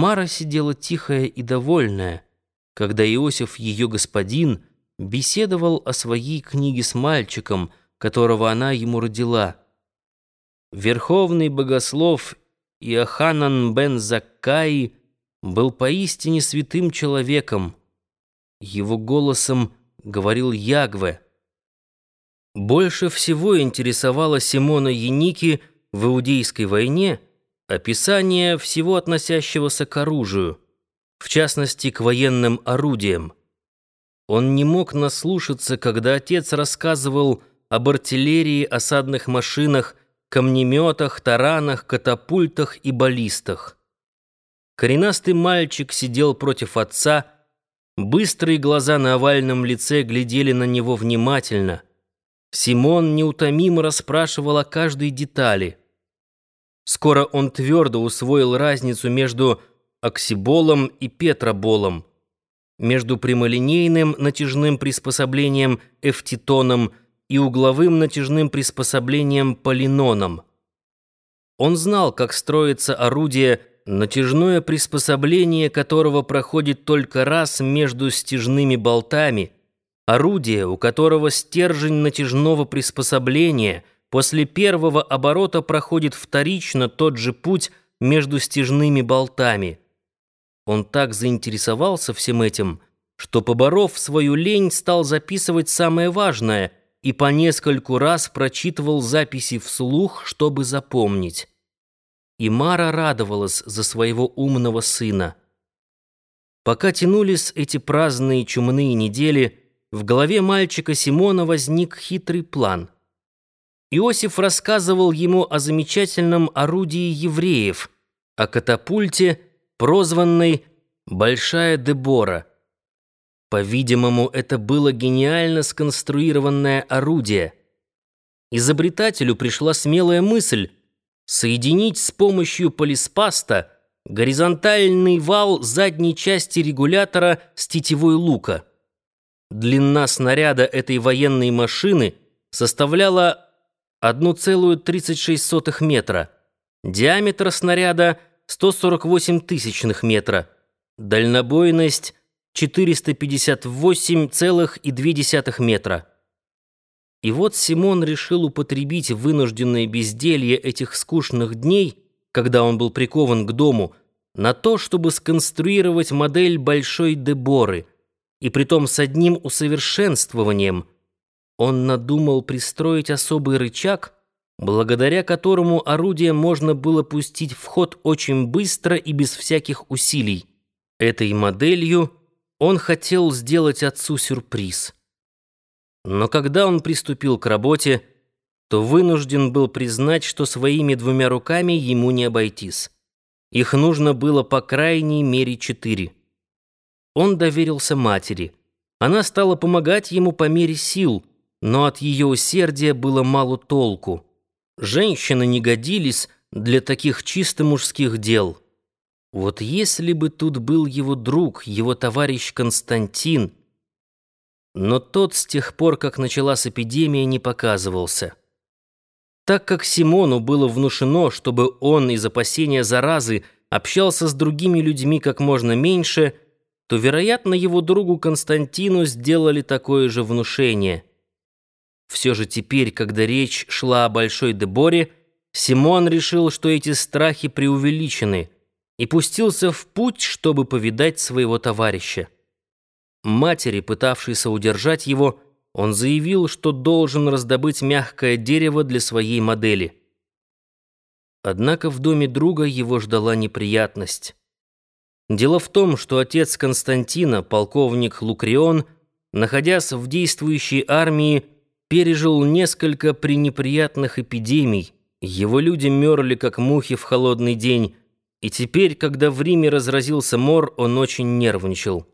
Мара сидела тихая и довольная, когда Иосиф, ее господин, беседовал о своей книге с мальчиком, которого она ему родила. Верховный богослов Иоханан бен Заккаи был поистине святым человеком. Его голосом говорил Ягве. Больше всего интересовало Симона Яники в Иудейской войне описание всего относящегося к оружию, в частности, к военным орудиям. Он не мог наслушаться, когда отец рассказывал об артиллерии, осадных машинах, камнеметах, таранах, катапультах и баллистах. Коренастый мальчик сидел против отца, быстрые глаза на овальном лице глядели на него внимательно. Симон неутомимо расспрашивал о каждой детали. Скоро он твердо усвоил разницу между оксиболом и петроболом, между прямолинейным натяжным приспособлением эфтитоном и угловым натяжным приспособлением полиноном. Он знал, как строится орудие, натяжное приспособление которого проходит только раз между стяжными болтами, орудие, у которого стержень натяжного приспособления после первого оборота проходит вторично тот же путь между стяжными болтами – он так заинтересовался всем этим, что, поборов свою лень, стал записывать самое важное и по нескольку раз прочитывал записи вслух, чтобы запомнить. И Мара радовалась за своего умного сына. Пока тянулись эти праздные чумные недели, в голове мальчика Симона возник хитрый план. Иосиф рассказывал ему о замечательном орудии евреев, о катапульте — прозванной «Большая Дебора». По-видимому, это было гениально сконструированное орудие. Изобретателю пришла смелая мысль соединить с помощью полиспаста горизонтальный вал задней части регулятора с тетивой лука. Длина снаряда этой военной машины составляла 1,36 метра, диаметр снаряда — 148 тысячных метра, дальнобойность 458,2 метра. И вот Симон решил употребить вынужденное безделье этих скучных дней, когда он был прикован к дому, на то, чтобы сконструировать модель Большой Деборы, и притом с одним усовершенствованием. Он надумал пристроить особый рычаг — благодаря которому орудие можно было пустить в ход очень быстро и без всяких усилий. Этой моделью он хотел сделать отцу сюрприз. Но когда он приступил к работе, то вынужден был признать, что своими двумя руками ему не обойтись. Их нужно было по крайней мере четыре. Он доверился матери. Она стала помогать ему по мере сил, но от ее усердия было мало толку. Женщины не годились для таких чисто мужских дел. Вот если бы тут был его друг, его товарищ Константин, но тот с тех пор, как началась эпидемия, не показывался. Так как Симону было внушено, чтобы он из опасения заразы общался с другими людьми как можно меньше, то, вероятно, его другу Константину сделали такое же внушение – все же теперь, когда речь шла о Большой Деборе, Симон решил, что эти страхи преувеличены, и пустился в путь, чтобы повидать своего товарища. Матери, пытавшейся удержать его, он заявил, что должен раздобыть мягкое дерево для своей модели. Однако в доме друга его ждала неприятность. Дело в том, что отец Константина, полковник Лукрион, находясь в действующей армии, пережил несколько пренеприятных эпидемий. Его люди мерли, как мухи в холодный день, и теперь, когда в Риме разразился мор, он очень нервничал.